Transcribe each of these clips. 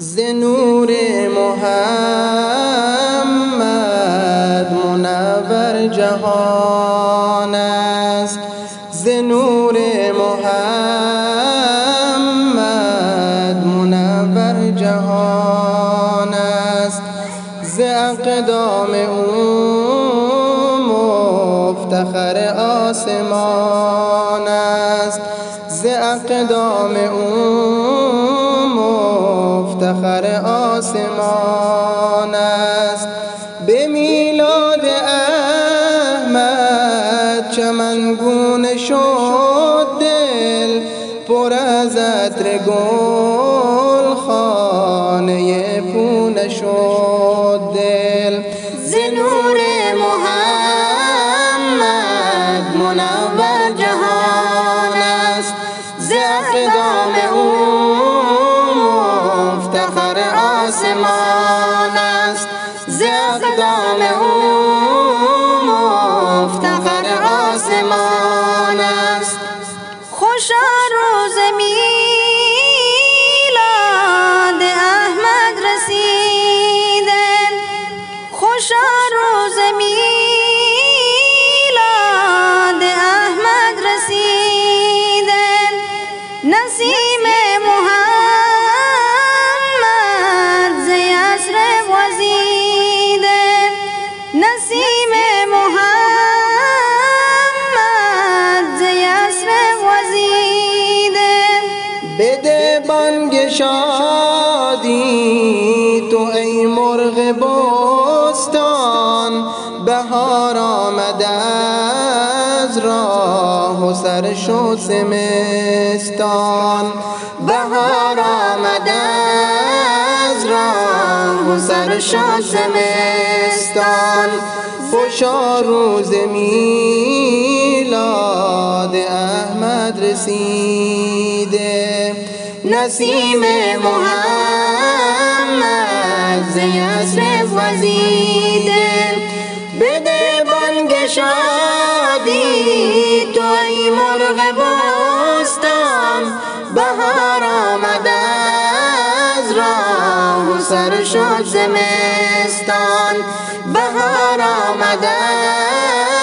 ز نور محمد منور جهان است. ز نور محمد منور جهان است. ز اقدام او مفتخر آسمان است. ز اقدام او به میلاد احمد چمنگونه شد دل پر از عطر گل خانه پونه شد دل. ز نور محمد منور جهان است. ز اقدام او آسمان آسمان است. خوشا روز میلاد احمد رسیده. خوشا روز میلاد بده بانگ شادی تو ای مرغ بستان بهار آمده از راه و سر شو زمستان بهار آمده از راه و سر شو زمستان خوشا روز میلاد احمد رسیده نسیم محمد زیسر وزیده بده بانگ شادی تو ای مرغ بستان بهار آمده از راه و سر شد زمستان بهار آمده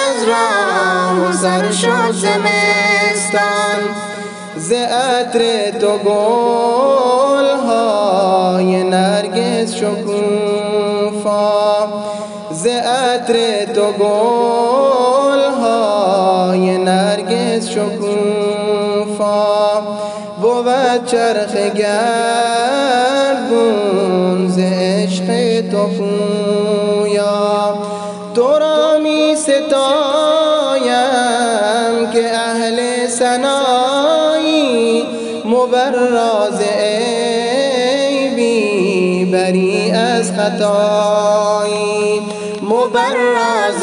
از راه و سر شد زمستان ز عطر تو گل های نرگس شکوفا. ز عطر تو گل های نرگس شکوفا. بود چرخ گردون ز عشق تو پویا. تو را می ستایم که اهل سنایی مبراز عیبی بری از خطایی. مبراز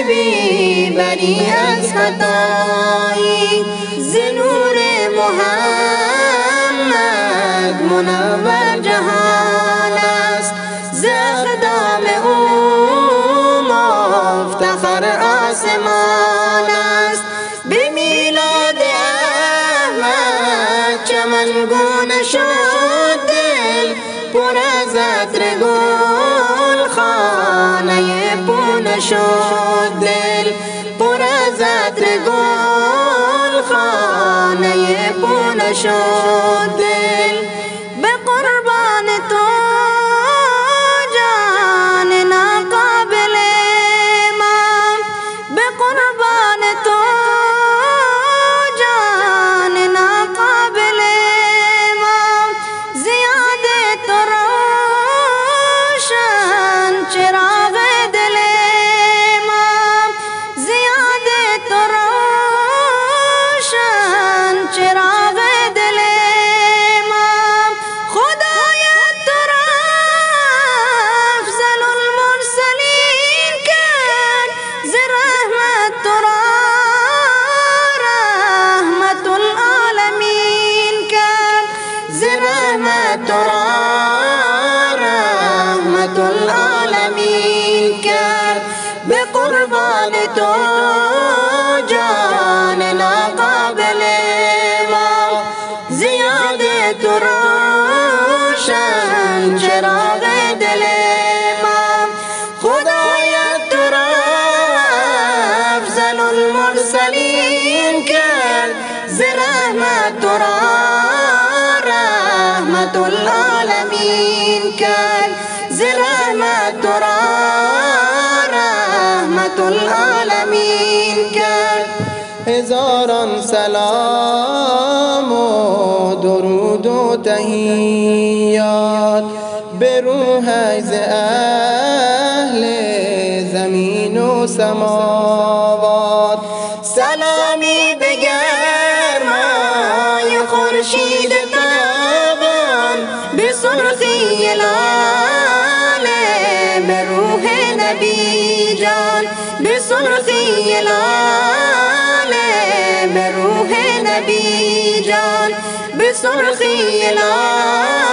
عیبی بری از خطایی. ز نور محمد منور جهان است. ز او مفتخر آسمان. چمنگونه شد دل پر از عطر گل خانه پونه شد دل پر از عطر گل خانه پونه شد دل. رحمت تو را رحمت العالمین کرد به قربان تو جان ناقابل ما را چون چراغ دل ما خدایت تو را افضل المرسلین کرد ز رحمت تو را رحمت العالمین کرد. ز رحمت تو رحمت العالمین کرد. هزاران سلام و درود و تهیات به روح از اهل زمین و سماوات. سلامی به گرمای خورشید سرخی لاله به روح نبی جان. به سرخی لاله